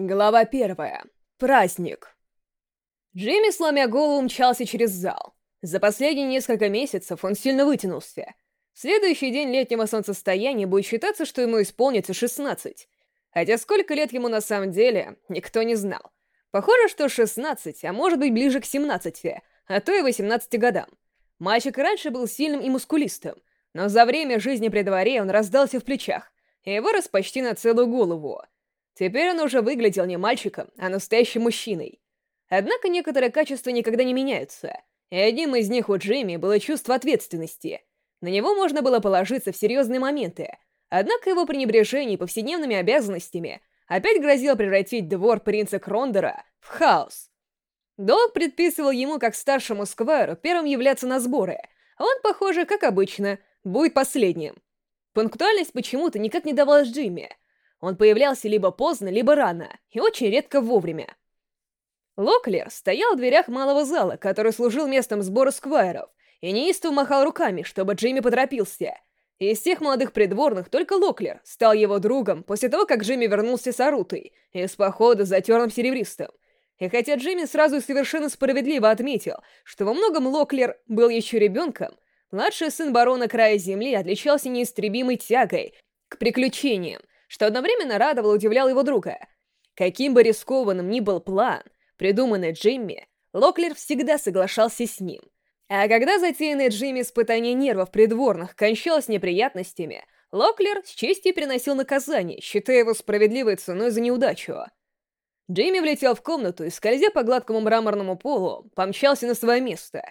Глава первая. Праздник. Джимми, сломя голову, мчался через зал. За последние несколько месяцев он сильно вытянулся. Следующий день летнего солнцестояния будет считаться, что ему исполнится 16. Хотя сколько лет ему на самом деле, никто не знал. Похоже, что 16, а может быть ближе к 17, а то и 18 годам. Мальчик раньше был сильным и мускулистым, но за время жизни при дворе он раздался в плечах и вырос почти на целую голову — Теперь он уже выглядел не мальчиком, а настоящим мужчиной. Однако некоторые качества никогда не меняются, и одним из них у Джимми было чувство ответственности. На него можно было положиться в серьезные моменты, однако его пренебрежение повседневными обязанностями опять грозило превратить двор принца Крондера в хаос. Долг предписывал ему, как старшему сквайру, первым являться на сборы, он, похоже, как обычно, будет последним. Пунктуальность почему-то никак не давалась Джимми — он появлялся либо поздно, либо рано, и очень редко вовремя. Локлер стоял в дверях малого зала, который служил местом сбора сквайров, и неистово махал руками, чтобы Джимми поторопился. Из всех молодых придворных только Локлер стал его другом после того, как Джимми вернулся с Арутой из похода за терном серебристым. И хотя Джимми сразу совершенно справедливо отметил, что во многом Локлер был еще ребенком, младший сын барона Края Земли отличался неистребимой тягой к приключениям, что одновременно радовало и удивляло его друга. Каким бы рискованным ни был план, придуманный Джимми, Локлер всегда соглашался с ним. А когда затеянное Джимми испытание нервов придворных кончалось неприятностями, Локлер с честью переносил наказание, считая его справедливой ценой за неудачу. Джимми влетел в комнату и, скользя по гладкому мраморному полу, помчался на свое место.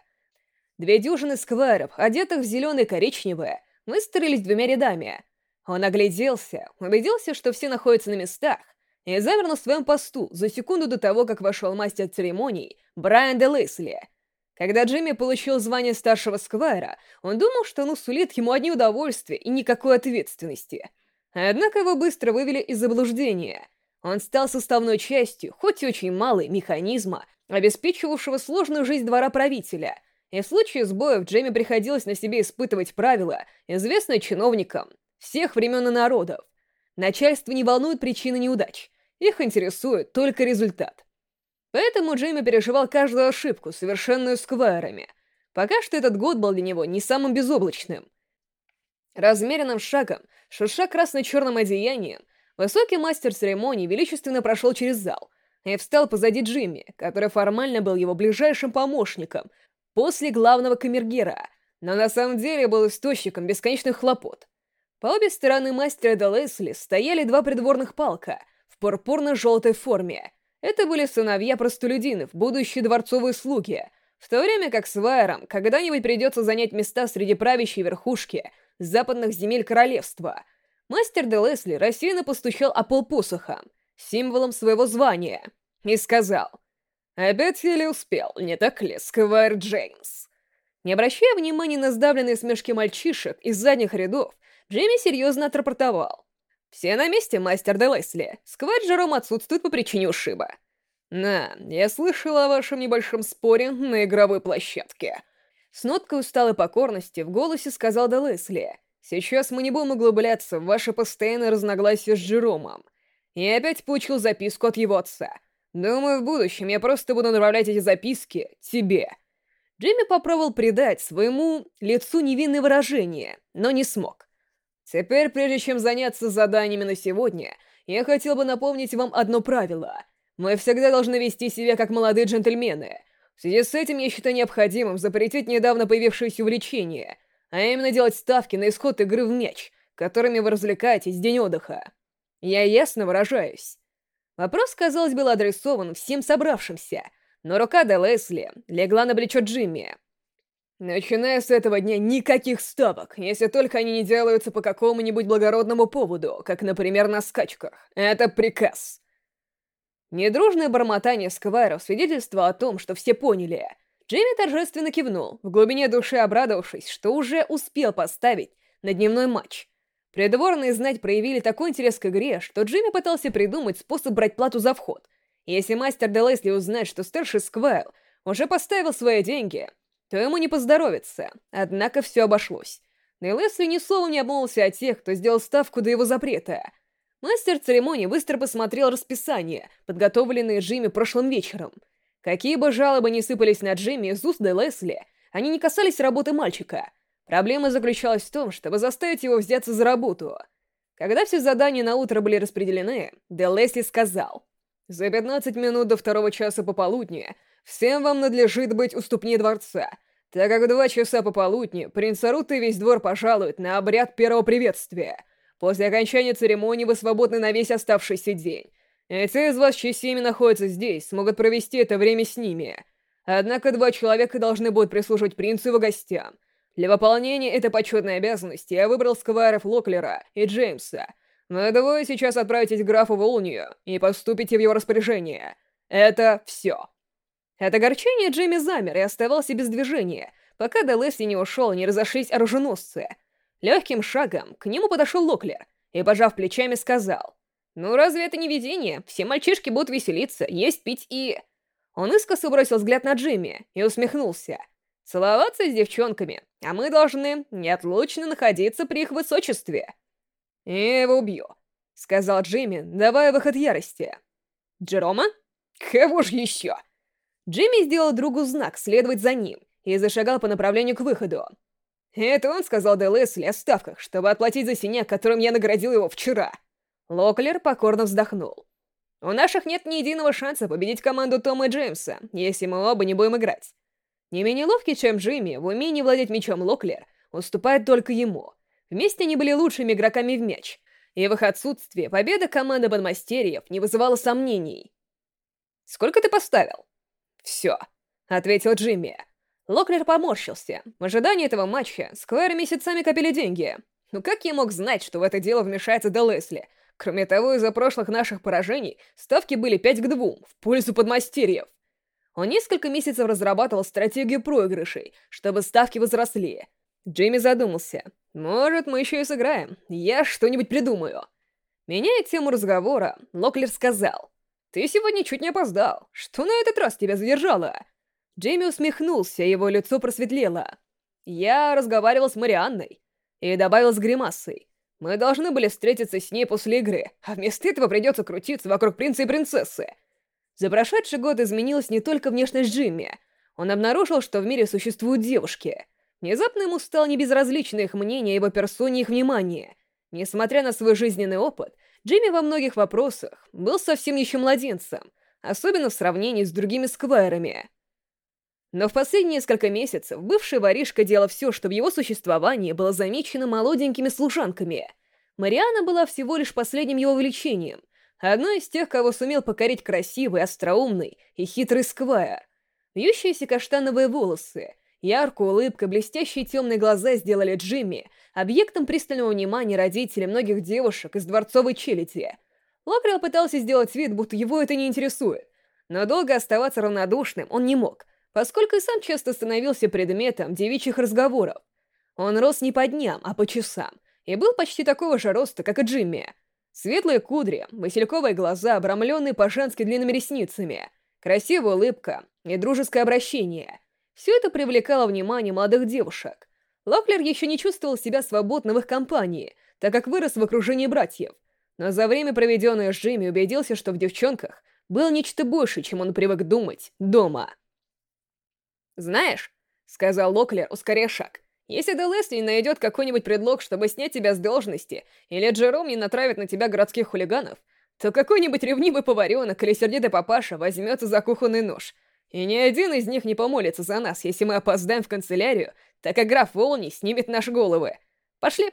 Две дюжины сквайров, одетых в зеленое и коричневое, выстроились двумя рядами, он огляделся, убедился, что все находятся на местах, и замер на своем посту за секунду до того, как вошел мастер церемоний Брайан де Лесли. Когда Джимми получил звание старшего сквайра, он думал, что оно сулит ему одни удовольствия и никакой ответственности. Однако его быстро вывели из заблуждения. Он стал составной частью, хоть и очень малой, механизма, обеспечивавшего сложную жизнь двора правителя. И в случае сбоев Джимми приходилось на себе испытывать правила, известные чиновникам, всех времен и народов. Начальство не волнует причины неудач, их интересует только результат. Поэтому Джейми переживал каждую ошибку, совершенную сквайрами. Пока что этот год был для него не самым безоблачным. Размеренным шагом, шуша красно-черным одеянием, высокий мастер церемонии величественно прошел через зал и встал позади Джимми, который формально был его ближайшим помощником после главного камергера, но на самом деле был источником бесконечных хлопот. По обе стороны мастера до Лесли стояли два придворных палка в пурпурно-желтой форме. Это были сыновья простолюдинов, будущие дворцовые слуги, в то время как с Вайером когда-нибудь придется занять места среди правящей верхушки западных земель королевства. Мастер де Лесли рассеянно постучал о пол посохом, символом своего звания, и сказал «Опять еле успел, не так ли, Сквайр Джеймс?» Не обращая внимания на сдавленные смешки мальчишек из задних рядов, Джимми серьезно отрапортовал. «Все на месте, мастер де Лесли. Сквайр Джером отсутствует по причине ушиба». «На, я слышал о вашем небольшом споре на игровой площадке». С ноткой усталой покорности в голосе сказал де Лесли. «Сейчас мы не будем углубляться в ваше постоянное разногласие с Джеромом. Я опять получил записку от его отца. Думаю, в будущем я просто буду направлять эти записки тебе». Джимми попробовал придать своему лицу невинное выражение, но не смог. Теперь, прежде чем заняться заданиями на сегодня, я хотел бы напомнить вам одно правило. Мы всегда должны вести себя как молодые джентльмены. В связи с этим я считаю необходимым запретить недавно появившееся увлечение, а именно делать ставки на исход игры в мяч, которыми вы развлекаетесь в день отдыха. Я ясно выражаюсь. Вопрос, казалось, был адресован всем собравшимся, но рука Де Лесли легла на плечо Джимми. Начиная с этого дня никаких ставок, если только они не делаются по какому-нибудь благородному поводу, как, например, на скачках. Это приказ. Недружное бормотание сквайров свидетельствовало о том, что все поняли. Джимми торжественно кивнул, в глубине души обрадовавшись, что уже успел поставить на дневной матч. Придворные знать проявили такой интерес к игре, что Джимми пытался придумать способ брать плату за вход. Если мастер Де Лесли узнает, что старший Сквайл уже поставил свои деньги, то ему не поздоровится. Однако все обошлось. Но и Лесли ни словом не обмолвился о тех, кто сделал ставку до его запрета. Мастер церемонии быстро посмотрел расписание, подготовленное Джимми прошлым вечером. Какие бы жалобы ни сыпались на Джимми из уст Де Лесли, они не касались работы мальчика. Проблема заключалась в том, чтобы заставить его взяться за работу. Когда все задания на утро были распределены, Де Лесли сказал, «За 15 минут до второго часа пополудни всем вам надлежит быть у ступни дворца, так как в два часа пополудни принц Арут и весь двор пожалуют на обряд первого приветствия». После окончания церемонии вы свободны на весь оставшийся день. И те из вас, чьи семьи находятся здесь, смогут провести это время с ними. Однако два человека должны будут прислуживать принцу и его гостям. Для выполнения этой почетной обязанности я выбрал сквайров Локлера и Джеймса. Вы двое сейчас отправитесь к графу Волнию и поступите в его распоряжение. Это все. От огорчения Джейми замер и оставался без движения, пока до Лесли не ушел и не разошлись оруженосцы — Легким шагом к нему подошел Локлер и, пожав плечами, сказал, «Ну разве это не видение? Все мальчишки будут веселиться, есть, пить и...» Он искоса бросил взгляд на Джимми и усмехнулся. «Целоваться с девчонками, а мы должны неотлучно находиться при их высочестве». «Я его убью», — сказал Джимми, давая выход ярости. «Джерома? Кого ж еще?» Джимми сделал другу знак следовать за ним и зашагал по направлению к выходу. Это он сказал Де Лесли о ставках, чтобы отплатить за синяк, которым я наградил его вчера. Локлер покорно вздохнул. У наших нет ни единого шанса победить команду Тома и Джеймса, если мы оба не будем играть. Не менее ловкий, чем Джимми, в умении владеть мячом Локлер уступает только ему. Вместе они были лучшими игроками в мяч, и в их отсутствие победа команды Бонмастерьев не вызывала сомнений. «Сколько ты поставил?» «Все», — ответил Джимми. Локлер поморщился. В ожидании этого матча Сквайры месяцами копили деньги. Ну как я мог знать, что в это дело вмешается Де Лесли? Кроме того, из-за прошлых наших поражений ставки были 5 к 2 в пользу подмастерьев. Он несколько месяцев разрабатывал стратегию проигрышей, чтобы ставки возросли. Джейми задумался. «Может, мы еще и сыграем. Я что-нибудь придумаю». Меняя тему разговора, Локлер сказал. «Ты сегодня чуть не опоздал. Что на этот раз тебя задержало?» Джейми усмехнулся, его лицо просветлело. «Я разговаривал с Марианной» и добавил с гримасой. «Мы должны были встретиться с ней после игры, а вместо этого придется крутиться вокруг принца и принцессы». За прошедший год изменилась не только внешность Джимми. Он обнаружил, что в мире существуют девушки. Внезапно ему стало небезразлично их мнение, его персоне их внимание. Несмотря на свой жизненный опыт, Джимми во многих вопросах был совсем еще младенцем, особенно в сравнении с другими сквайрами. Но в последние несколько месяцев бывший воришка делал все, чтобы его существование было замечено молоденькими служанками. Мариана была всего лишь последним его влечением, одной из тех, кого сумел покорить красивый, остроумный и хитрый сквайр. Вьющиеся каштановые волосы, яркая улыбка, блестящие темные глаза сделали Джимми объектом пристального внимания родителей многих девушек из дворцовой челяди. Локрелл пытался сделать вид, будто его это не интересует, но долго оставаться равнодушным он не мог — поскольку и сам часто становился предметом девичьих разговоров. Он рос не по дням, а по часам, и был почти такого же роста, как и Джимми. Светлые кудри, васильковые глаза, обрамленные по-женски длинными ресницами, красивая улыбка и дружеское обращение. Все это привлекало внимание молодых девушек. Локлер еще не чувствовал себя свободно в их компании, так как вырос в окружении братьев. Но за время, проведенное с Джимми, убедился, что в девчонках было нечто большее, чем он привык думать дома. «Знаешь», — сказал Локлер, ускоряя шаг, «если Де Лесли найдет какой-нибудь предлог, чтобы снять тебя с должности, или Джером не натравит на тебя городских хулиганов, то какой-нибудь ревнивый поваренок или сердитый папаша возьмется за кухонный нож. И ни один из них не помолится за нас, если мы опоздаем в канцелярию, так как граф Волни снимет наши головы. Пошли!»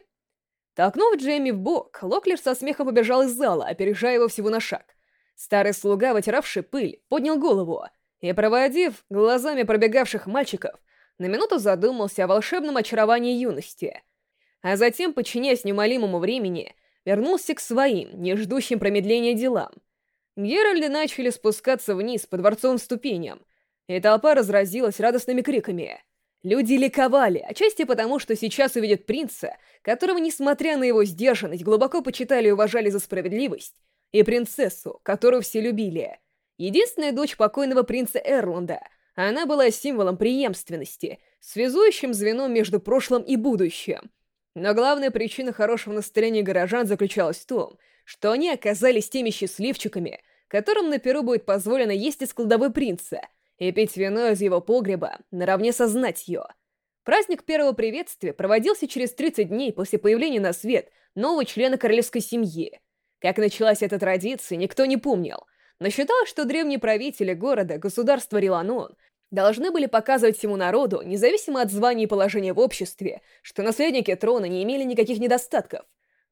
Толкнув Джейми в бок, Локлер со смехом побежал из зала, опережая его всего на шаг. Старый слуга, вытиравший пыль, поднял голову — и, проводив глазами пробегавших мальчиков, на минуту задумался о волшебном очаровании юности, а затем, подчиняясь неумолимому времени, вернулся к своим, не ждущим промедления делам. Геральды начали спускаться вниз по дворцовым ступеням, и толпа разразилась радостными криками. Люди ликовали, отчасти потому, что сейчас увидят принца, которого, несмотря на его сдержанность, глубоко почитали и уважали за справедливость, и принцессу, которую все любили — единственная дочь покойного принца Эрланда. Она была символом преемственности, связующим звеном между прошлым и будущим. Но главная причина хорошего настроения горожан заключалась в том, что они оказались теми счастливчиками, которым на Перу будет позволено есть из кладовой принца и пить вино из его погреба наравне со знатью. Праздник первого приветствия проводился через 30 дней после появления на свет нового члена королевской семьи. Как началась эта традиция, никто не помнил, но считалось, что древние правители города, государства Риланон, должны были показывать всему народу, независимо от звания и положения в обществе, что наследники трона не имели никаких недостатков.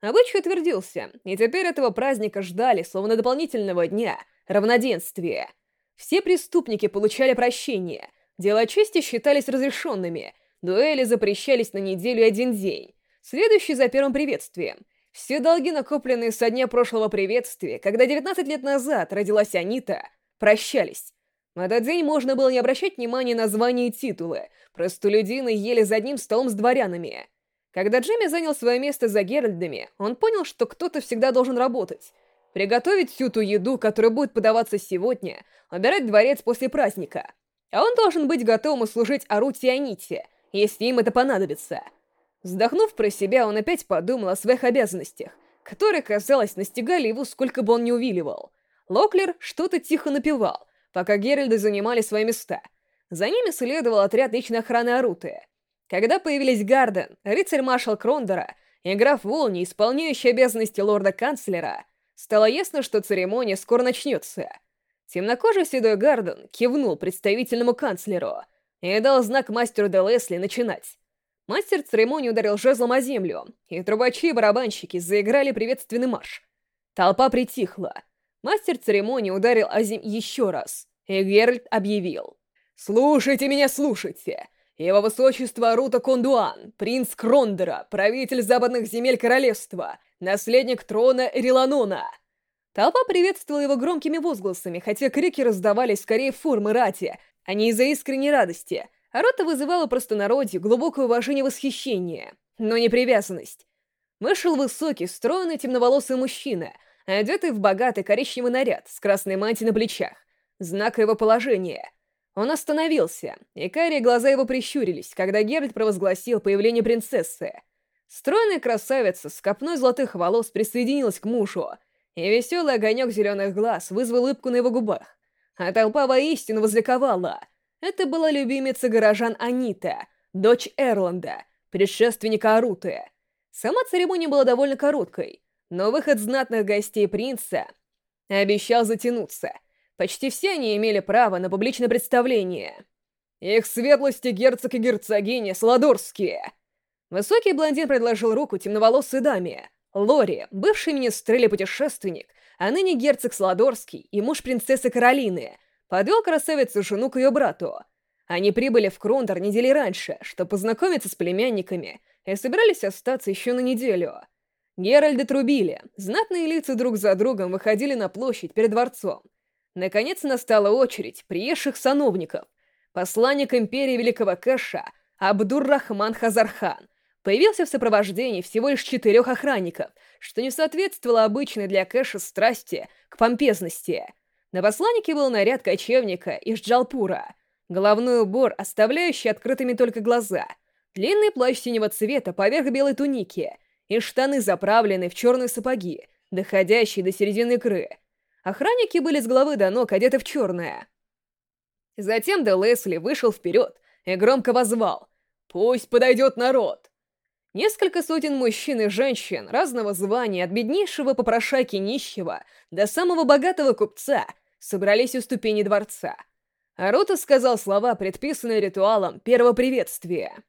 Обычай утвердился, и теперь этого праздника ждали, словно дополнительного дня, равноденствия. Все преступники получали прощение, дела чести считались разрешенными, дуэли запрещались на неделю и один день, следующий за первым приветствием. Все долги, накопленные со дня прошлого приветствия, когда 19 лет назад родилась Анита, прощались. В этот день можно было не обращать внимания на звания и титулы, простолюдины ели за одним столом с дворянами. Когда Джимми занял свое место за Геральдами, он понял, что кто-то всегда должен работать. Приготовить всю ту еду, которая будет подаваться сегодня, убирать дворец после праздника. А он должен быть готовым услужить Арути Аните, если им это понадобится. Вздохнув про себя, он опять подумал о своих обязанностях, которые, казалось, настигали его, сколько бы он ни увиливал. Локлер что-то тихо напевал, пока Геральды занимали свои места. За ними следовал отряд личной охраны Аруты. Когда появились Гарден, рыцарь-маршал Крондора и граф Волни, исполняющий обязанности лорда-канцлера, стало ясно, что церемония скоро начнется. Темнокожий седой Гарден кивнул представительному канцлеру и дал знак мастеру де Лесли начинать. Мастер церемонии ударил жезлом о землю, и трубачи и барабанщики заиграли приветственный марш. Толпа притихла. Мастер церемонии ударил Азим еще раз, и Геральт объявил. «Слушайте меня, слушайте! Его высочество Рута Кондуан, принц Крондера, правитель западных земель королевства, наследник трона Риланона!» Толпа приветствовала его громкими возгласами, хотя крики раздавались скорее формы рати, а не из-за искренней радости. А Рота вызывала простонародье глубокое уважение и восхищение, но не привязанность. Вышел высокий, стройный темноволосый мужчина — одетый в богатый коричневый наряд с красной мантией на плечах, знак его положения. Он остановился, и карие глаза его прищурились, когда Геральт провозгласил появление принцессы. Стройная красавица с копной золотых волос присоединилась к мужу, и веселый огонек зеленых глаз вызвал улыбку на его губах. А толпа воистину возликовала. Это была любимица горожан Анита, дочь Эрланда, предшественника Аруты. Сама церемония была довольно короткой, но выход знатных гостей принца обещал затянуться. Почти все они имели право на публичное представление. Их светлости герцог и герцогиня Сладорские. Высокий блондин предложил руку темноволосой даме. Лори, бывший министр или путешественник, а ныне герцог Сладорский и муж принцессы Каролины, подвел красавицу жену к ее брату. Они прибыли в Крондор недели раньше, чтобы познакомиться с племянниками, и собирались остаться еще на неделю — Геральды трубили, знатные лица друг за другом выходили на площадь перед дворцом. Наконец настала очередь приезжих сановников. Посланник империи Великого Кэша Абдур-Рахман Хазархан появился в сопровождении всего лишь четырех охранников, что не соответствовало обычной для Кэша страсти к помпезности. На посланнике был наряд кочевника из Джалпура, головной убор, оставляющий открытыми только глаза, длинный плащ синего цвета поверх белой туники — и штаны заправлены в черные сапоги, доходящие до середины икры. Охранники были с головы до ног одеты в черное. Затем Де Лесли вышел вперед и громко возвал «Пусть подойдет народ!». Несколько сотен мужчин и женщин разного звания, от беднейшего попрошайки нищего до самого богатого купца, собрались у ступени дворца. Арута сказал слова, предписанные ритуалом первого приветствия.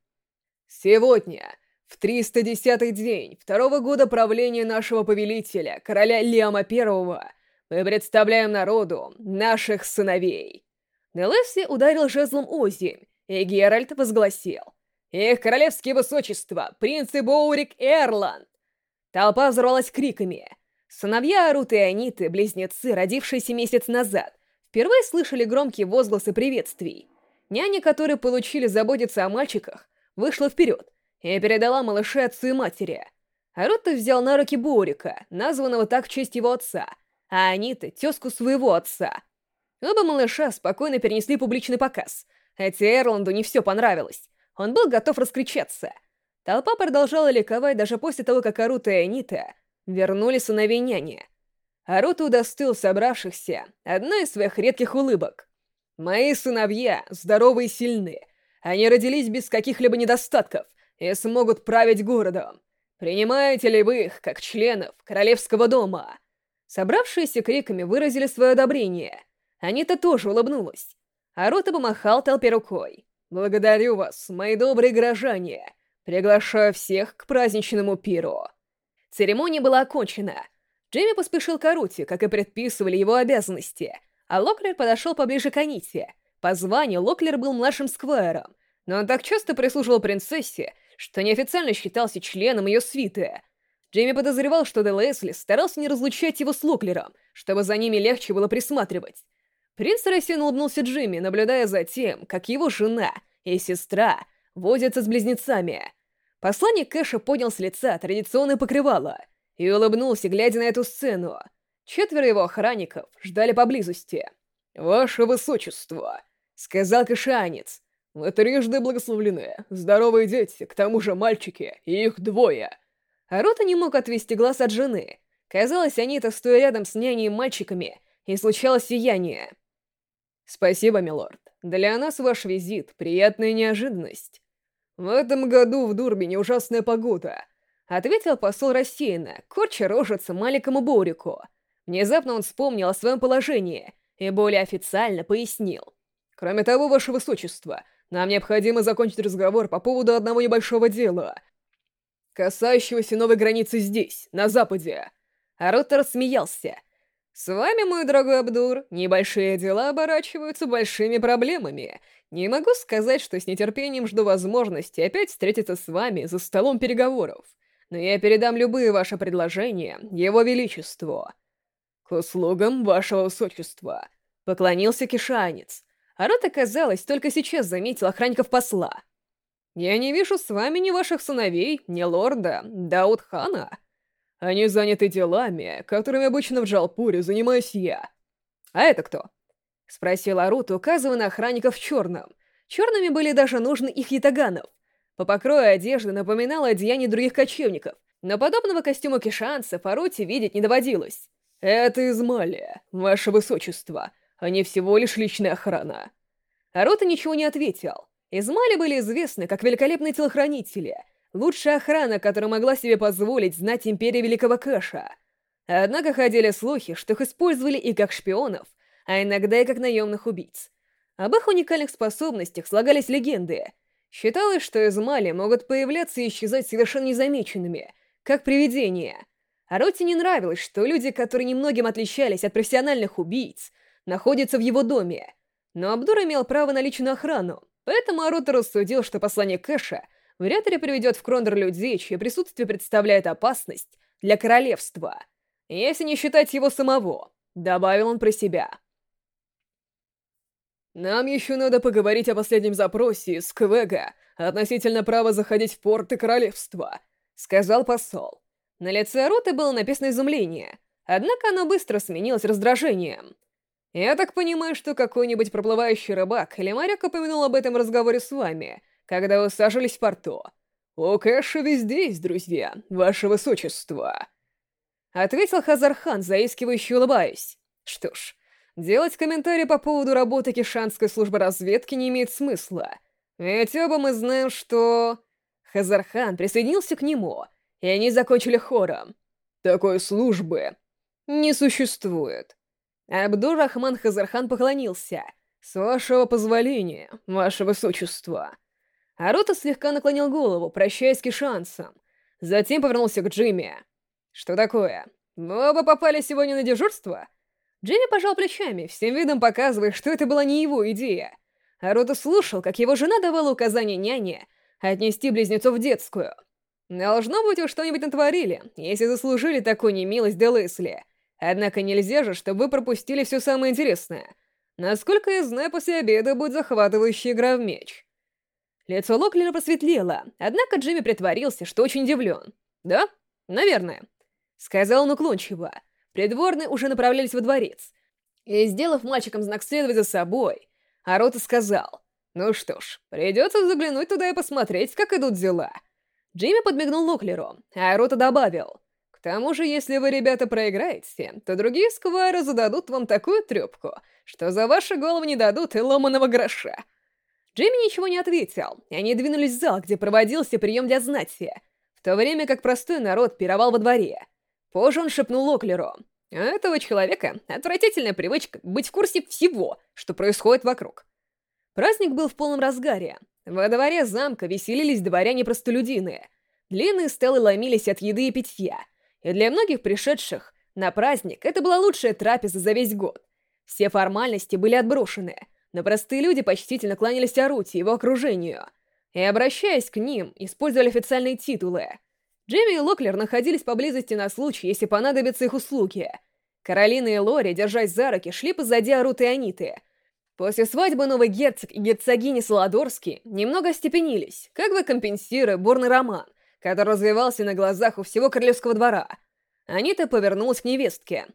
«Сегодня в 310-й день второго года правления нашего повелителя, короля Лиама Первого, мы представляем народу наших сыновей. Делесси ударил жезлом Ози, и Геральт возгласил. Их королевские высочества, принцы Боурик и Эрланд. Толпа взорвалась криками. Сыновья Аруты и Аниты, близнецы, родившиеся месяц назад, впервые слышали громкие возгласы приветствий. Няня, которые получили заботиться о мальчиках, вышла вперед и передала малыше отцу и матери. Арутто взял на руки Бурика, названного так в честь его отца, а Анита — тезку своего отца. Оба малыша спокойно перенесли публичный показ, хотя Эрланду не все понравилось. Он был готов раскричаться. Толпа продолжала ликовать даже после того, как Арута и Анита вернули сыновей няни. Арута удостоил собравшихся одной из своих редких улыбок. «Мои сыновья здоровы и сильны. Они родились без каких-либо недостатков и смогут править городом. Принимаете ли вы их как членов королевского дома?» Собравшиеся криками выразили свое одобрение. Анита тоже улыбнулась. Арута помахал толпе рукой. «Благодарю вас, мои добрые горожане. Приглашаю всех к праздничному пиру». Церемония была окончена. Джейми поспешил к Аруте, как и предписывали его обязанности, а Локлер подошел поближе к Аните. По званию Локлер был младшим сквайром, но он так часто прислуживал принцессе, что неофициально считался членом ее свиты. Джейми подозревал, что Де Лесли старался не разлучать его с Локлером, чтобы за ними легче было присматривать. Принц рассеянно улыбнулся Джимми, наблюдая за тем, как его жена и сестра возятся с близнецами. Посланник Кэша поднял с лица традиционное покрывало — и улыбнулся, глядя на эту сцену. Четверо его охранников ждали поблизости. «Ваше Высочество!» — сказал кашанец. «Вы трижды благословлены. Здоровые дети, к тому же мальчики, и их двое». Арота не мог отвести глаз от жены. Казалось, они-то стоя рядом с няней и мальчиками, и случалось сияние. «Спасибо, милорд. Для нас ваш визит — приятная неожиданность. В этом году в Дурбине ужасная погода, — ответил посол рассеянно, корча рожица маленькому Борику. Внезапно он вспомнил о своем положении и более официально пояснил. «Кроме того, ваше высочество, нам необходимо закончить разговор по поводу одного небольшого дела, касающегося новой границы здесь, на западе». А Роттер смеялся. «С вами, мой дорогой Абдур, небольшие дела оборачиваются большими проблемами. Не могу сказать, что с нетерпением жду возможности опять встретиться с вами за столом переговоров но я передам любые ваши предложения Его Величеству. К услугам вашего высочества. Поклонился кишанец. А Рота, казалось, только сейчас заметил охранников посла. Я не вижу с вами ни ваших сыновей, ни лорда Даудхана. Они заняты делами, которыми обычно в Джалпуре занимаюсь я. А это кто? Спросил Арут, указывая на охранников в черном. Черными были даже нужны их ятаганов — по покрою одежды напоминало одеяние других кочевников, но подобного костюма кишанцев Аруте видеть не доводилось. «Это из ваше высочество, а не всего лишь личная охрана». Арута ничего не ответил. Из Мали были известны как великолепные телохранители, лучшая охрана, которая могла себе позволить знать Империя Великого Кэша. Однако ходили слухи, что их использовали и как шпионов, а иногда и как наемных убийц. Об их уникальных способностях слагались легенды — Считалось, что из Мали могут появляться и исчезать совершенно незамеченными, как привидения. А Роте не нравилось, что люди, которые немногим отличались от профессиональных убийц, находятся в его доме. Но Абдур имел право на личную охрану, поэтому Арута рассудил, что послание Кэша вряд ли приведет в Крондор людей, чье присутствие представляет опасность для королевства. Если не считать его самого, добавил он про себя. «Нам еще надо поговорить о последнем запросе из Квега относительно права заходить в порты королевства», — сказал посол. На лице Роты было написано изумление, однако оно быстро сменилось раздражением. «Я так понимаю, что какой-нибудь проплывающий рыбак или моряк упомянул об этом разговоре с вами, когда вы сажались в порту. У Кэша везде есть друзья, ваше высочество», — ответил Хазархан, заискивающе улыбаясь. «Что ж...» Делать комментарии по поводу работы Кишанской службы разведки не имеет смысла. Ведь оба мы знаем, что... Хазархан присоединился к нему, и они закончили хором. Такой службы не существует. Абдур-Рахман Хазархан поклонился. «С вашего позволения, ваше высочество». Арута слегка наклонил голову, прощаясь с Кишансом. Затем повернулся к Джимми. «Что такое? Вы оба попали сегодня на дежурство?» Джимми пожал плечами, всем видом показывая, что это была не его идея. А Рота слушал, как его жена давала указание няне отнести близнецов в детскую. Должно быть, уж что-нибудь натворили, если заслужили такую немилость до Лесли. Однако нельзя же, чтобы вы пропустили все самое интересное. Насколько я знаю, после обеда будет захватывающая игра в меч. Лицо Локлера просветлело, однако Джимми притворился, что очень удивлен. «Да? Наверное», — сказал он уклончиво. Придворные уже направлялись во дворец. И, сделав мальчикам знак следовать за собой, Арота сказал, «Ну что ж, придется заглянуть туда и посмотреть, как идут дела». Джимми подмигнул Локлеру, а Арота добавил, «К тому же, если вы, ребята, проиграете, то другие сквайры зададут вам такую трёпку, что за ваши головы не дадут и ломаного гроша. Джимми ничего не ответил, и они двинулись в зал, где проводился прием для знати, в то время как простой народ пировал во дворе. Позже он шепнул Оклеру. «У этого человека отвратительная привычка быть в курсе всего, что происходит вокруг». Праздник был в полном разгаре. Во дворе замка веселились дворяне-простолюдины. Длинные столы ломились от еды и питья, и для многих пришедших на праздник это была лучшая трапеза за весь год. Все формальности были отброшены — но простые люди почтительно кланялись Арути и его окружению, и, обращаясь к ним, использовали официальные титулы. Джимми и Локлер находились поблизости на случай, если понадобятся их услуги. Каролина и Лори, держась за руки, шли позади Аруты и Аниты. После свадьбы новый герцог и герцогини Солодорски немного остепенились, как бы компенсируя бурный роман, который развивался на глазах у всего королевского двора. Анита повернулась к невестке.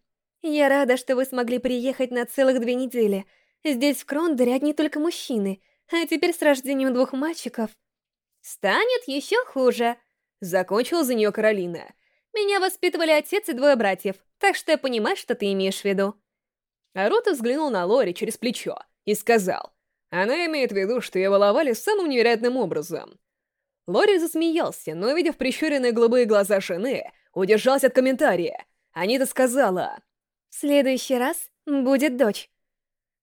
«Я рада, что вы смогли приехать на целых две недели», Здесь в Крондере одни только мужчины, а теперь с рождением двух мальчиков... Станет еще хуже, закончила за нее Каролина. Меня воспитывали отец и двое братьев, так что я понимаю, что ты имеешь в виду. Арута взглянул на Лори через плечо и сказал, она имеет в виду, что ее баловали самым невероятным образом. Лори засмеялся, но, увидев прищуренные голубые глаза жены, удержался от комментария. Анита сказала, «В следующий раз будет дочь»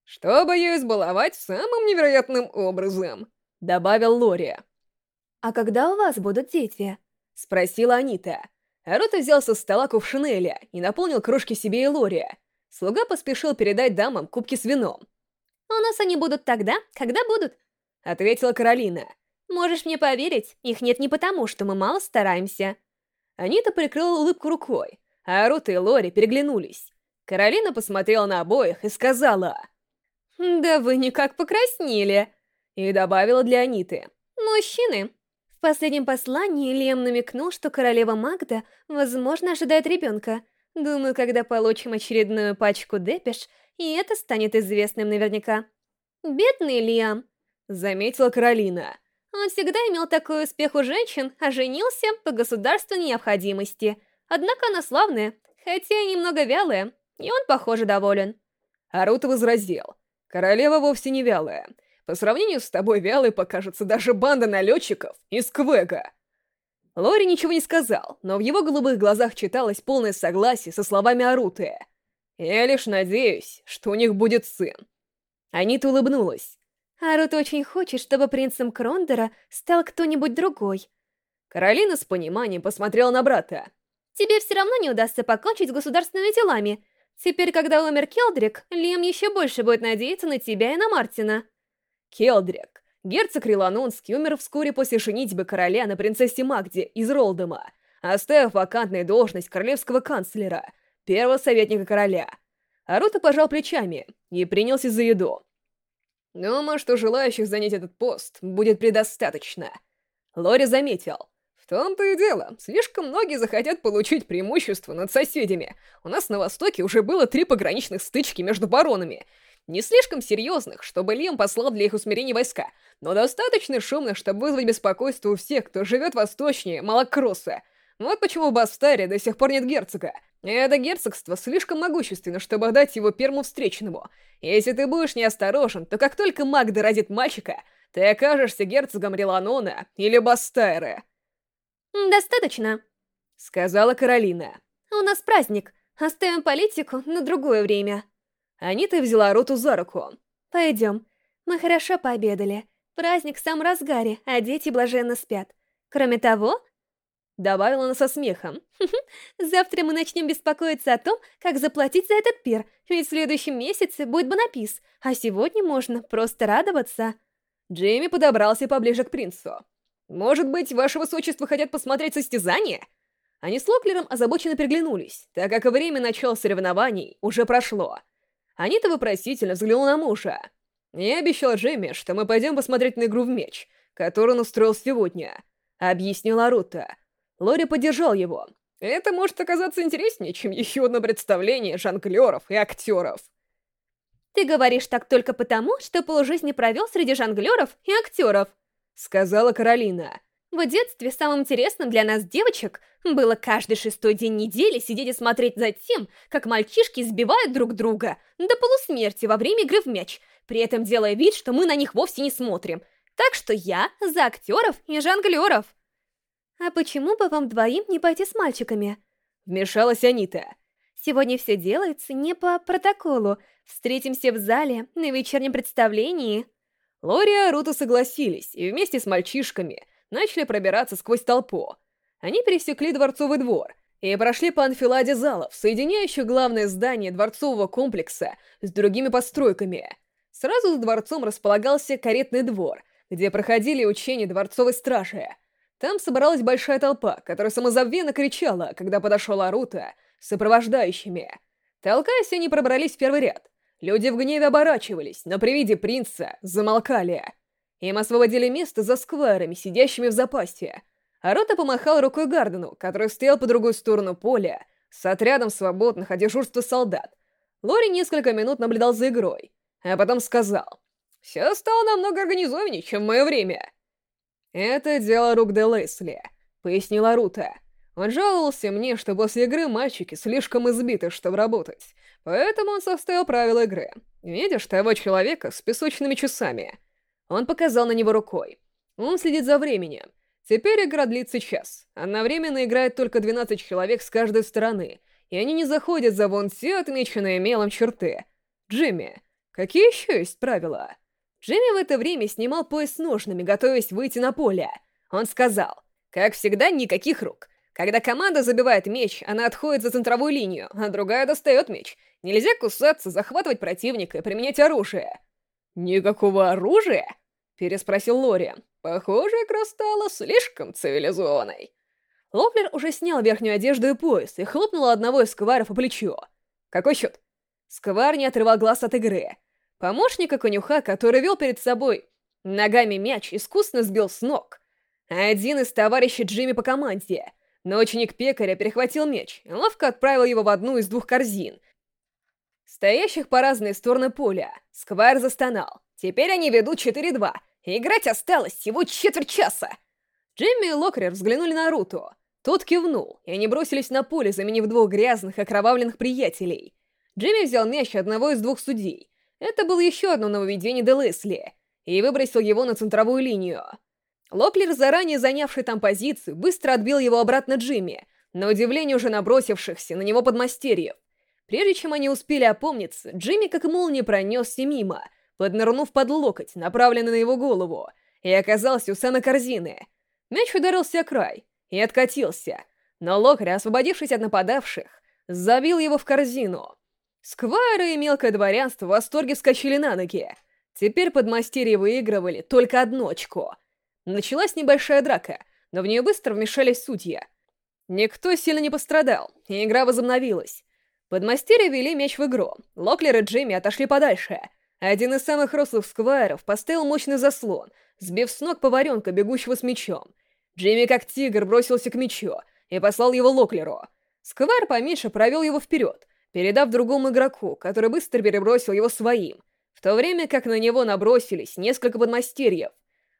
чтобы ее избаловать самым невероятным образом», — добавил Лори. «А когда у вас будут дети?» — спросила Анита. Рота взял со стола кувшинеля и наполнил кружки себе и Лори. Слуга поспешил передать дамам кубки с вином. «У нас они будут тогда, когда будут», — ответила Каролина. «Можешь мне поверить, их нет не потому, что мы мало стараемся». Анита прикрыла улыбку рукой, а Рота и Лори переглянулись. Каролина посмотрела на обоих и сказала... «Да вы никак покраснели!» И добавила для Аниты. «Мужчины!» В последнем послании Лем намекнул, что королева Магда, возможно, ожидает ребенка. Думаю, когда получим очередную пачку депеш, и это станет известным наверняка. «Бедный Лиам», — заметила Каролина. «Он всегда имел такой успех у женщин, а женился по государственной необходимости. Однако она славная, хотя и немного вялая, и он, похоже, доволен». Арута возразил. Королева вовсе не вялая. По сравнению с тобой вялой покажется даже банда налетчиков из Квега. Лори ничего не сказал, но в его голубых глазах читалось полное согласие со словами Аруты. «Я лишь надеюсь, что у них будет сын». Анита улыбнулась. «Арута очень хочет, чтобы принцем Крондера стал кто-нибудь другой». Каролина с пониманием посмотрела на брата. «Тебе все равно не удастся покончить с государственными делами. Теперь, когда умер Келдрик, Лем еще больше будет надеяться на тебя и на Мартина. Келдрик, герцог Риланонский, умер вскоре после женитьбы короля на принцессе Магде из Ролдема, оставив вакантную должность королевского канцлера, первого советника короля. Арута пожал плечами и принялся за еду. Думаю, что желающих занять этот пост будет предостаточно. Лори заметил. В том-то и дело, слишком многие захотят получить преимущество над соседями. У нас на Востоке уже было три пограничных стычки между баронами. Не слишком серьезных, чтобы Лем послал для их усмирения войска, но достаточно шумных, чтобы вызвать беспокойство у всех, кто живет восточнее Малакроса. Вот почему в Бастаре до сих пор нет герцога. Это герцогство слишком могущественно, чтобы отдать его первому встречному. Если ты будешь неосторожен, то как только Магда родит мальчика, ты окажешься герцогом Реланона или Бастайры. «Достаточно», — сказала Каролина. «У нас праздник. Оставим политику на другое время». Анита взяла Роту за руку. «Пойдем. Мы хорошо пообедали. Праздник в самом разгаре, а дети блаженно спят. Кроме того...» Добавила она со смехом. «Завтра мы начнем беспокоиться о том, как заплатить за этот пир, ведь в следующем месяце будет Бонапис, а сегодня можно просто радоваться». Джейми подобрался поближе к принцу. «Может быть, ваше высочество хотят посмотреть состязание?» Они с Локлером озабоченно приглянулись, так как время начала соревнований уже прошло. Анита вопросительно взглянула на мужа. «Я обещал Джемми, что мы пойдем посмотреть на игру в меч, которую он устроил сегодня», — объяснила Рута. Лори поддержал его. «Это может оказаться интереснее, чем еще одно представление жонглеров и актеров». «Ты говоришь так только потому, что полжизни провел среди жонглеров и актеров», — сказала Каролина. В детстве самым интересным для нас, девочек, было каждый шестой день недели сидеть и смотреть за тем, как мальчишки избивают друг друга до полусмерти во время игры в мяч, при этом делая вид, что мы на них вовсе не смотрим. Так что я за актеров и жонглеров. «А почему бы вам двоим не пойти с мальчиками?» Вмешалась Анита. «Сегодня все делается не по протоколу. Встретимся в зале на вечернем представлении». Лори и Аруто согласились, и вместе с мальчишками начали пробираться сквозь толпу. Они пересекли дворцовый двор и прошли по анфиладе залов, соединяющих главное здание дворцового комплекса с другими постройками. Сразу за дворцом располагался каретный двор, где проходили учения дворцовой стражи. Там собралась большая толпа, которая самозабвенно кричала, когда подошел Аруто с сопровождающими. Толкаясь, они пробрались в первый ряд. Люди в гневе оборачивались, но при виде принца замолкали. Им освободили место за сквайрами, сидящими в запасе. Арота помахал рукой Гардену, который стоял по другую сторону поля, с отрядом свободных от дежурства солдат. Лори несколько минут наблюдал за игрой, а потом сказал, «Все стало намного организованнее, чем в мое время». «Это дело рук Де Лесли», — пояснила Рута. Он жаловался мне, что после игры мальчики слишком избиты, чтобы работать, поэтому он составил правила игры. Видишь того человека с песочными часами? Он показал на него рукой. Он следит за временем. Теперь игра длится час. Одновременно играет только 12 человек с каждой стороны, и они не заходят за вон те отмеченные мелом черты. Джимми, какие еще есть правила? Джимми в это время снимал пояс с ножными, готовясь выйти на поле. Он сказал, как всегда, никаких рук. Когда команда забивает меч, она отходит за центровую линию, а другая достает меч. Нельзя кусаться, захватывать противника и применять оружие. «Никакого оружия?» — переспросил Лори. «Похоже, игра стала слишком цивилизованной». Локлер уже снял верхнюю одежду и пояс и хлопнул одного из скваров по плечу. «Какой счет?» Сквар не отрывал глаз от игры. Помощника конюха, который вел перед собой ногами мяч, искусно сбил с ног. Один из товарищей Джимми по команде, но ученик пекаря перехватил мяч ловко отправил его в одну из двух корзин, стоящих по разные стороны поля. Сквайр застонал. Теперь они ведут 4-2, и играть осталось всего четверть часа. Джимми и Локрер взглянули на Руту. Тот кивнул, и они бросились на поле, заменив двух грязных, окровавленных приятелей. Джимми взял мяч одного из двух судей. Это было еще одно нововведение Де Лесли, и выбросил его на центровую линию. Локлер, заранее занявший там позицию, быстро отбил его обратно Джимми, на удивление уже набросившихся на него подмастерьев. Прежде чем они успели опомниться, Джимми как молния пронесся мимо, поднырнув под локоть, направленный на его голову, и оказался у сана корзины. Мяч ударился о край и откатился, но Локри, освободившись от нападавших, забил его в корзину. Сквайры и мелкое дворянство в восторге вскочили на ноги. Теперь подмастерья выигрывали только одну очко. Началась небольшая драка, но в нее быстро вмешались судья. Никто сильно не пострадал, и игра возобновилась. Подмастерья вели мяч в игру. Локлер и Джимми отошли подальше. Один из самых рослых сквайров поставил мощный заслон, сбив с ног поваренка, бегущего с мечом. Джимми, как тигр, бросился к мячу и послал его Локлеру. Сквайр поменьше провел его вперед, передав другому игроку, который быстро перебросил его своим, в то время как на него набросились несколько подмастерьев.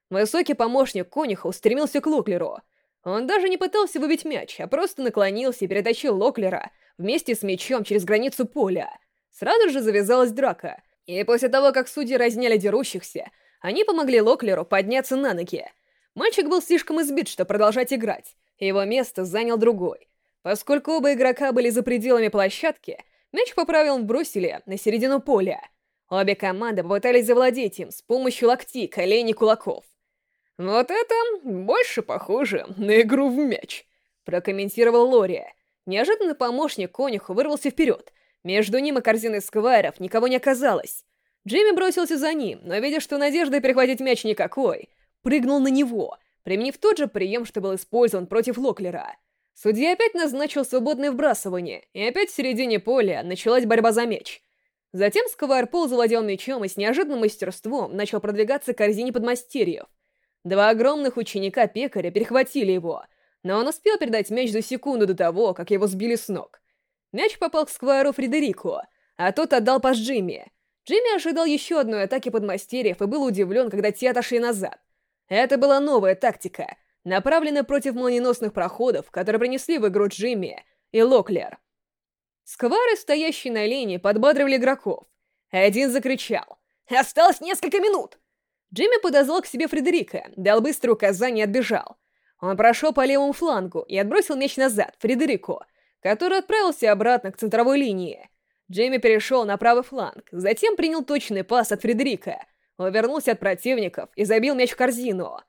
Высокий помощник конюха устремился к Локлеру. Он даже не пытался выбить мяч, а просто наклонился и перетащил Локлера вместе с мечом через границу поля. Сразу же завязалась драка, и после того, как судьи разняли дерущихся, они помогли Локлеру подняться на ноги. Мальчик был слишком избит, чтобы продолжать играть, его место занял другой. Поскольку оба игрока были за пределами площадки, мяч по правилам бросили на середину поля. Обе команды попытались завладеть им с помощью локтей, коленей кулаков. «Вот это больше похоже на игру в мяч», — прокомментировал Лори. Неожиданно помощник конюху вырвался вперед. Между ним и корзиной сквайров никого не оказалось. Джимми бросился за ним, но, видя, что надежды перехватить мяч никакой, прыгнул на него, применив тот же прием, что был использован против Локлера. Судья опять назначил свободное вбрасывание, и опять в середине поля началась борьба за мяч. Затем Сквайр Пол завладел мячом и с неожиданным мастерством начал продвигаться к корзине подмастерьев. Два огромных ученика-пекаря перехватили его — но он успел передать мяч за секунду до того, как его сбили с ног. Мяч попал к сквайру Фредерико, а тот отдал пас Джимми. Джимми ожидал еще одной атаки подмастерьев и был удивлен, когда те отошли назад. Это была новая тактика, направленная против молниеносных проходов, которые принесли в игру Джимми и Локлер. Сквары, стоящие на линии, подбадривали игроков. Один закричал. «Осталось несколько минут!» Джимми подозвал к себе Фредерика, дал быстрое указание и отбежал. Он прошел по левому флангу и отбросил мяч назад, Фредерику, который отправился обратно к центровой линии. Джимми перешел на правый фланг, затем принял точный пас от Фредерика, увернулся от противников и забил мяч в корзину.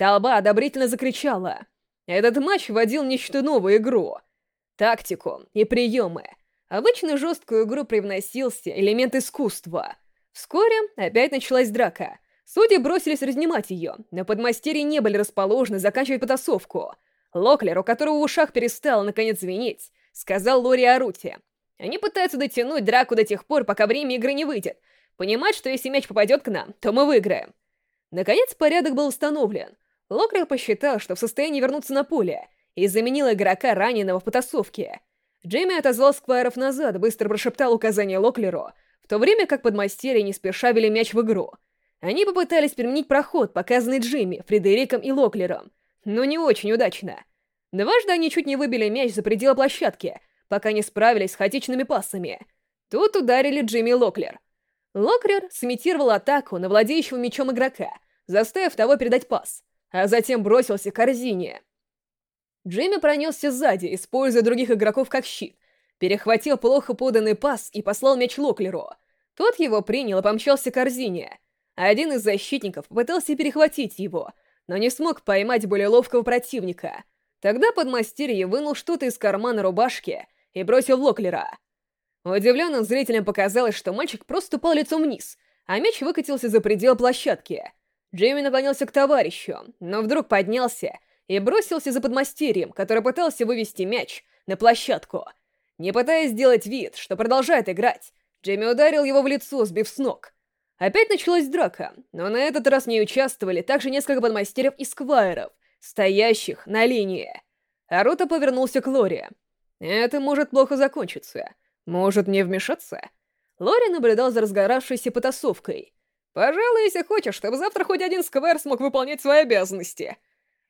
Толба одобрительно закричала. Этот матч вводил нечто новую игру. Тактику и приемы. Обычно жесткую игру привносился элемент искусства. Вскоре опять началась драка — Судьи бросились разнимать ее, но подмастерья не были расположены заканчивать потасовку. Локлер, у которого в ушах перестал наконец звенеть, сказал Лори Арути. Они пытаются дотянуть драку до тех пор, пока время игры не выйдет. Понимать, что если мяч попадет к нам, то мы выиграем. Наконец, порядок был установлен. Локлер посчитал, что в состоянии вернуться на поле, и заменил игрока, раненого в потасовке. Джейми отозвал сквайров назад, быстро прошептал указание Локлеру, в то время как подмастерья не спеша вели мяч в игру — они попытались применить проход, показанный Джимми, Фредериком и Локлером, но не очень удачно. Дважды они чуть не выбили мяч за пределы площадки, пока не справились с хаотичными пассами. Тут ударили Джимми Локлер. Локлер сымитировал атаку на владеющего мячом игрока, заставив того передать пас, а затем бросился к корзине. Джимми пронесся сзади, используя других игроков как щит, перехватил плохо поданный пас и послал мяч Локлеру. Тот его принял и помчался к корзине — один из защитников попытался перехватить его, но не смог поймать более ловкого противника. Тогда подмастерье вынул что-то из кармана рубашки и бросил Локлера. Удивленным зрителям показалось, что мальчик просто упал лицом вниз, а мяч выкатился за предел площадки. Джейми наклонился к товарищу, но вдруг поднялся и бросился за подмастерьем, который пытался вывести мяч на площадку. Не пытаясь сделать вид, что продолжает играть, Джейми ударил его в лицо, сбив с ног — Опять началась драка, но на этот раз не участвовали также несколько подмастерьев и сквайров, стоящих на линии. Арута повернулся к Лори. «Это может плохо закончиться. Может мне вмешаться?» Лори наблюдал за разгоравшейся потасовкой. «Пожалуй, если хочешь, чтобы завтра хоть один сквайр смог выполнять свои обязанности».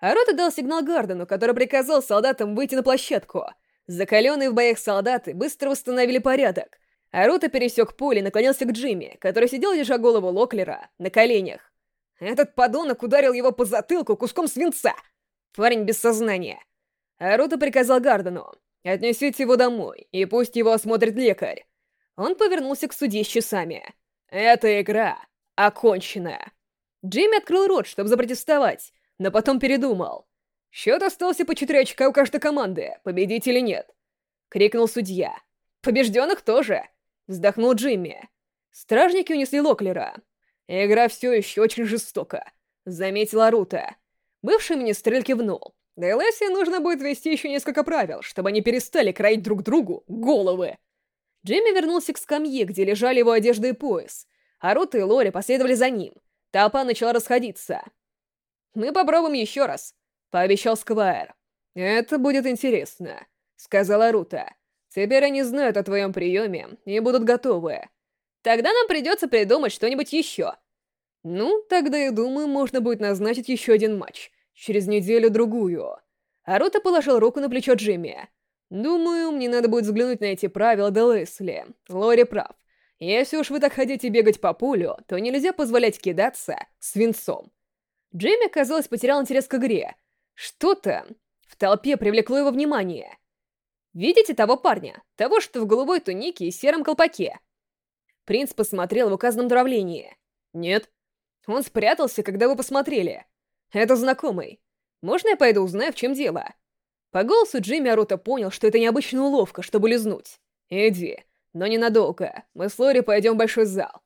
Арута дал сигнал Гардену, который приказал солдатам выйти на площадку. Закаленные в боях солдаты быстро восстановили порядок, Арута пересек поле и наклонился к Джимми, который сидел, держа голову Локлера, на коленях. Этот подонок ударил его по затылку куском свинца. Парень без сознания. Арута приказал Гардену. «Отнесите его домой, и пусть его осмотрит лекарь». Он повернулся к судье с часами. «Эта игра окончена». Джимми открыл рот, чтобы запротестовать, но потом передумал. Счет остался по четыре очка у каждой команды, победить или нет. Крикнул судья. «Побежденных тоже!» Вздохнул Джимми. Стражники унесли Локлера. Игра все еще очень жестока, заметила Рута. Бывший министрель кивнул. Делессе нужно будет ввести еще несколько правил, чтобы они перестали кроить друг другу головы. Джимми вернулся к скамье, где лежали его одежда и пояс, а Рута и Лори последовали за ним. Толпа начала расходиться. «Мы попробуем еще раз», — пообещал Сквайр. «Это будет интересно», — сказала Рута. Теперь они знают о твоем приеме и будут готовы. Тогда нам придется придумать что-нибудь еще. Ну, тогда, я думаю, можно будет назначить еще один матч. Через неделю-другую. Арута положил руку на плечо Джимми. Думаю, мне надо будет взглянуть на эти правила до Лесли. Лори прав. Если уж вы так хотите бегать по полю, то нельзя позволять кидаться свинцом. Джимми, казалось, потерял интерес к игре. Что-то в толпе привлекло его внимание. Видите того парня? Того, что в голубой тунике и сером колпаке?» Принц посмотрел в указанном направлении. «Нет». «Он спрятался, когда вы посмотрели. Это знакомый. Можно я пойду узнаю, в чем дело?» По голосу Джимми Арута понял, что это необычная уловка, чтобы лизнуть. «Иди, но ненадолго. Мы с Лори пойдем в большой зал».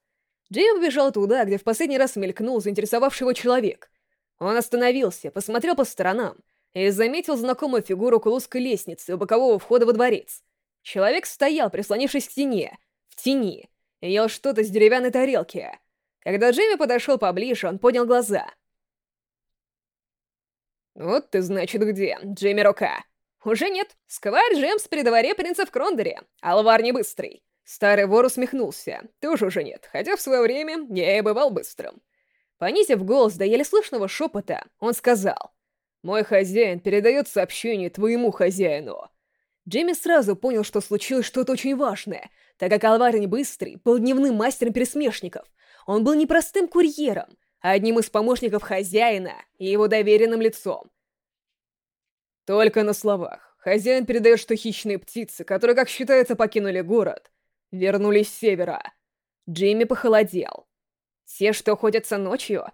Джимми побежал туда, где в последний раз мелькнул заинтересовавший его человек. Он остановился, посмотрел по сторонам, и заметил знакомую фигуру к лестницы у бокового входа во дворец. Человек стоял, прислонившись к стене, в тени, и ел что-то с деревянной тарелки. Когда Джимми подошел поближе, он поднял глаза. «Вот ты, значит, где, Джимми Рука?» «Уже нет. Сквайр Джемс при дворе принца в Крондере. Алвар не быстрый». Старый вор усмехнулся. «Тоже уже нет, хотя в свое время я и бывал быстрым». Понизив голос до еле слышного шепота, он сказал. Мой хозяин передает сообщение твоему хозяину. Джейми сразу понял, что случилось что-то очень важное, так как Алварин Быстрый был дневным мастером пересмешников. Он был не простым курьером, а одним из помощников хозяина и его доверенным лицом. Только на словах. Хозяин передает, что хищные птицы, которые, как считается, покинули город, вернулись с севера. Джейми похолодел. Те, что охотятся ночью?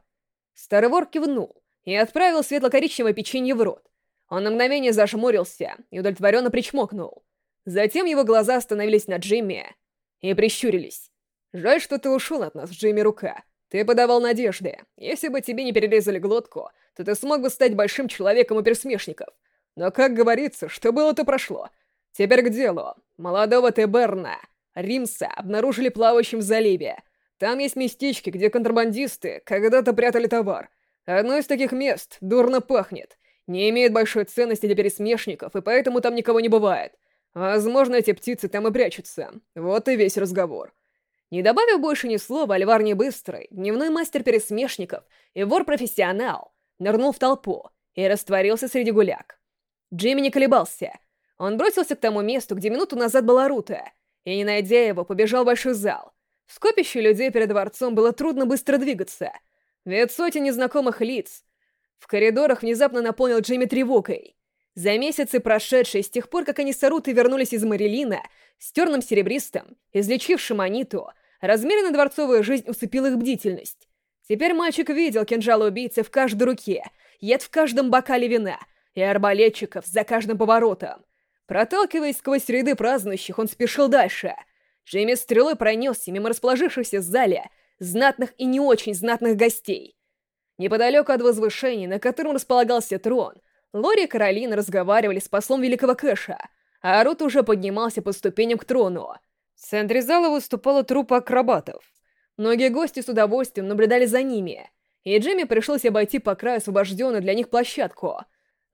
Старый вор кивнул и отправил светло-коричневое печенье в рот. Он на мгновение зажмурился и удовлетворенно причмокнул. Затем его глаза остановились на Джимми и прищурились. «Жаль, что ты ушел от нас, Джимми Рука. Ты подавал надежды. Если бы тебе не перерезали глотку, то ты смог бы стать большим человеком у пересмешников. Но, как говорится, что было, то прошло. Теперь к делу. Молодого Теберна, Римса, обнаружили плавающим в заливе. Там есть местечки, где контрабандисты когда-то прятали товар. Одно из таких мест дурно пахнет не имеет большой ценности для пересмешников, и поэтому там никого не бывает. Возможно, эти птицы там и прячутся. Вот и весь разговор. Не добавив больше ни слова, Альвар Небыстрый, дневной мастер пересмешников и вор-профессионал, нырнул в толпу и растворился среди гуляк. Джимми не колебался. Он бросился к тому месту, где минуту назад была Рута, и, не найдя его, побежал в большой зал. В скопище людей перед дворцом было трудно быстро двигаться, ведь сотни незнакомых лиц в коридорах внезапно наполнил Джимми тревогой. За месяцы, прошедшие с тех пор, как они с Арутой вернулись из Марилина, с терным серебристым, излечившим Аниту, размеренно дворцовая жизнь усыпила их бдительность. Теперь мальчик видел кинжал убийцы в каждой руке, яд в каждом бокале вина и арбалетчиков за каждым поворотом. Проталкиваясь сквозь ряды празднующих, он спешил дальше. Джимми стрелой пронесся мимо расположившихся в зале знатных и не очень знатных гостей — Неподалеку от возвышения, на котором располагался трон, Лори и Каролина разговаривали с послом Великого Кэша, а Рут уже поднимался по ступеням к трону. В центре зала выступала труппа акробатов. Многие гости с удовольствием наблюдали за ними, и Джимми пришлось обойти по краю освобожденную для них площадку.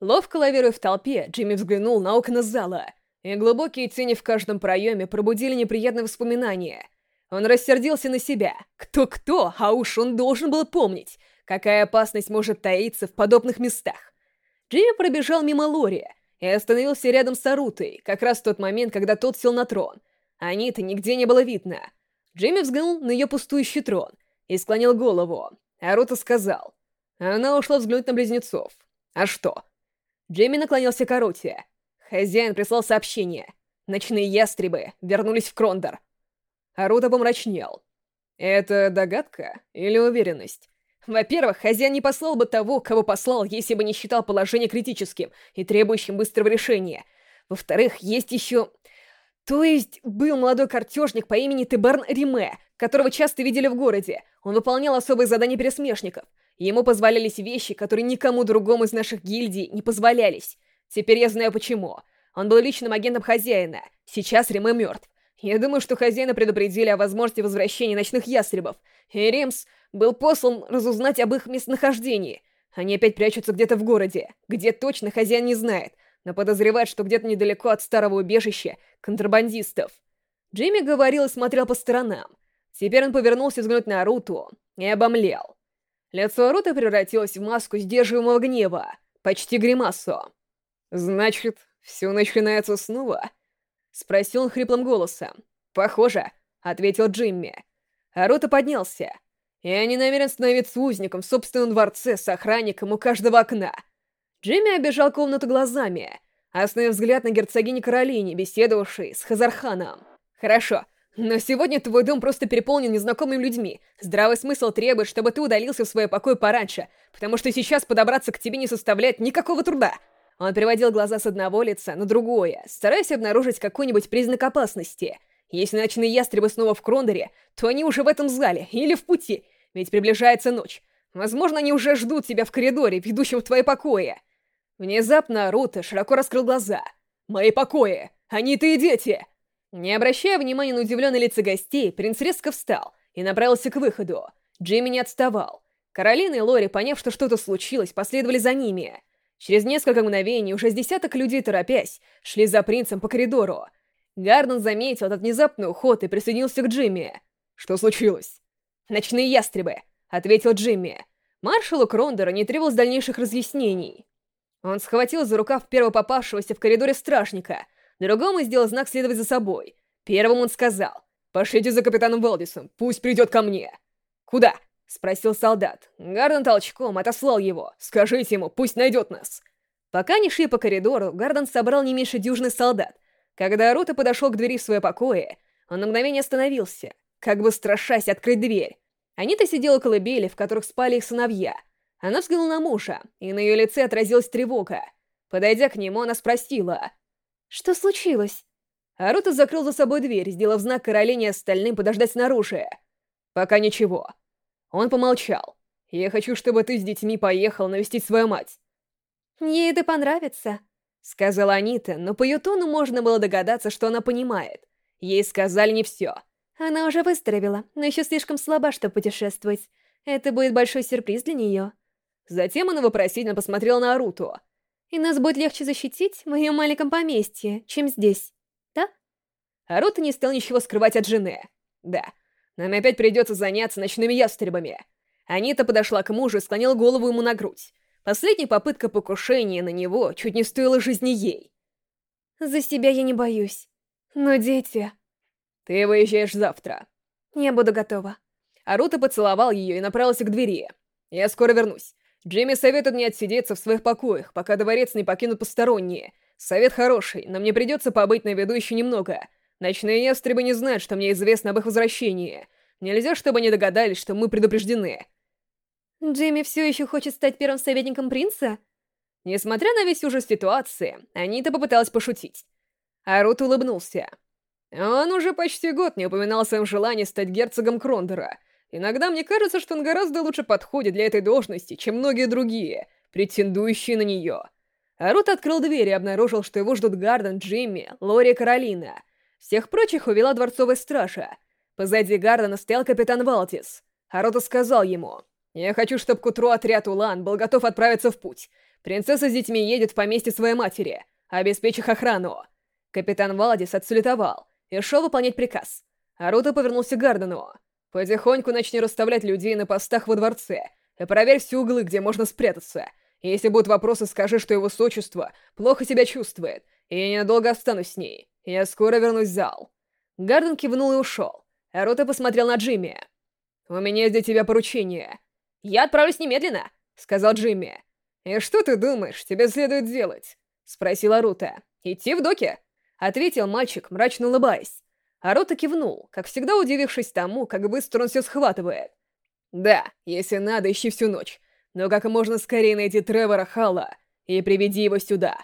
Ловко лавируя в толпе, Джимми взглянул на окна зала, и глубокие тени в каждом проеме пробудили неприятные воспоминания. Он рассердился на себя. Кто-кто, а уж он должен был помнить — какая опасность может таиться в подобных местах. Джимми пробежал мимо Лори и остановился рядом с Арутой, как раз в тот момент, когда тот сел на трон. Аниты нигде не было видно. Джимми взглянул на ее пустующий трон и склонил голову. Арута сказал. Она ушла взглянуть на близнецов. А что? Джимми наклонился к Аруте. Хозяин прислал сообщение. Ночные ястребы вернулись в Крондор. Арута помрачнел. Это догадка или уверенность? Во-первых, хозяин не послал бы того, кого послал, если бы не считал положение критическим и требующим быстрого решения. Во-вторых, есть еще... То есть, был молодой картежник по имени Тебарн Риме, которого часто видели в городе. Он выполнял особые задания пересмешников. Ему позволялись вещи, которые никому другому из наших гильдий не позволялись. Теперь я знаю почему. Он был личным агентом хозяина. Сейчас Риме мертв. Я думаю, что хозяина предупредили о возможности возвращения ночных ястребов. И Римс был послан разузнать об их местонахождении. Они опять прячутся где-то в городе, где точно хозяин не знает, но подозревает, что где-то недалеко от старого убежища контрабандистов. Джимми говорил и смотрел по сторонам. Теперь он повернулся взглянуть на Аруту и обомлел. Лицо Аруты превратилось в маску сдерживаемого гнева, почти гримасу. «Значит, все начинается снова?» — спросил он хриплым голосом. «Похоже», — ответил Джимми. Арута поднялся. Я не намерен становиться узником в собственном дворце с охранником у каждого окна. Джимми обежал комнату глазами, остановив взгляд на герцогине Каролине, беседовавшей с Хазарханом. Хорошо, но сегодня твой дом просто переполнен незнакомыми людьми. Здравый смысл требует, чтобы ты удалился в свой покой пораньше, потому что сейчас подобраться к тебе не составляет никакого труда. Он переводил глаза с одного лица на другое, стараясь обнаружить какой-нибудь признак опасности. Если ночные ястребы снова в Крондоре, то они уже в этом зале или в пути, ведь приближается ночь. Возможно, они уже ждут тебя в коридоре, ведущем в твои покои. Внезапно Рута широко раскрыл глаза. «Мои покои! Они-то и дети!» Не обращая внимания на удивленные лица гостей, принц резко встал и направился к выходу. Джимми не отставал. Каролина и Лори, поняв, что что-то случилось, последовали за ними. Через несколько мгновений уже с десяток людей, торопясь, шли за принцем по коридору. Гарден заметил этот внезапный уход и присоединился к Джимми. «Что случилось?» «Ночные ястребы», — ответил Джимми. Маршалу Крондеру не требовалось дальнейших разъяснений. Он схватил за рукав первого попавшегося в коридоре стражника, другому сделал знак следовать за собой. Первому он сказал, «Пошлите за капитаном Валдисом, пусть придет ко мне». «Куда?» — спросил солдат. Гарден толчком отослал его. «Скажите ему, пусть найдет нас». Пока они шли по коридору, Гарден собрал не меньше дюжины солдат. Когда Рута подошел к двери в свое покое, он на мгновение остановился, как бы страшась открыть дверь. Анита сидела около бели, в которых спали их сыновья — она взглянула на мужа, и на ее лице отразилась тревога. Подойдя к нему, она спросила. «Что случилось?» Арута закрыл за собой дверь, сделав знак Каролине остальным подождать снаружи. «Пока ничего». Он помолчал. «Я хочу, чтобы ты с детьми поехал навестить свою мать». «Ей это понравится», — сказала Анита, но по ее тону можно было догадаться, что она понимает. Ей сказали не все. Она уже выздоровела, но еще слишком слаба, чтобы путешествовать. Это будет большой сюрприз для нее. Затем она вопросительно посмотрела на Аруту. «И нас будет легче защитить в моем маленьком поместье, чем здесь, да?» Арута не стал ничего скрывать от жены. «Да, нам опять придется заняться ночными ястребами». Анита подошла к мужу и склонила голову ему на грудь. Последняя попытка покушения на него чуть не стоила жизни ей. «За себя я не боюсь. Но дети...» «Ты выезжаешь завтра». «Я буду готова». Арута поцеловал ее и направился к двери. «Я скоро вернусь. Джимми советует мне отсидеться в своих покоях, пока дворец не покинут посторонние. Совет хороший, но мне придется побыть на виду еще немного. Ночные ястребы не знают, что мне известно об их возвращении. Нельзя, чтобы они догадались, что мы предупреждены. Джимми все еще хочет стать первым советником принца? Несмотря на весь ужас ситуации, Анита попыталась пошутить. Арут улыбнулся. Он уже почти год не упоминал о своем желании стать герцогом Крондора — Иногда мне кажется, что он гораздо лучше подходит для этой должности, чем многие другие, претендующие на нее. Арут открыл дверь и обнаружил, что его ждут Гарден, Джимми, Лори и Каролина. Всех прочих увела дворцовая стража. Позади Гардена стоял капитан Валтис. Арута сказал ему, «Я хочу, чтобы к утру отряд Улан был готов отправиться в путь. Принцесса с детьми едет в поместье своей матери. Обеспечь их охрану». Капитан Валдис отсулетовал и шел выполнять приказ. Арута повернулся к Гардену. Потихоньку начни расставлять людей на постах во дворце и проверь все углы, где можно спрятаться. Если будут вопросы, скажи, что его высочество плохо себя чувствует, и я ненадолго останусь с ней. Я скоро вернусь в зал». Гарден кивнул и ушел. А Рота посмотрел на Джимми. «У меня есть для тебя поручение». «Я отправлюсь немедленно», — сказал Джимми. «И что ты думаешь, тебе следует делать?» — спросила Рута. «Идти в доки?» — ответил мальчик, мрачно улыбаясь. Арота кивнул, как всегда удивившись тому, как быстро он все схватывает. «Да, если надо, ищи всю ночь, но как можно скорее найти Тревора Халла и приведи его сюда».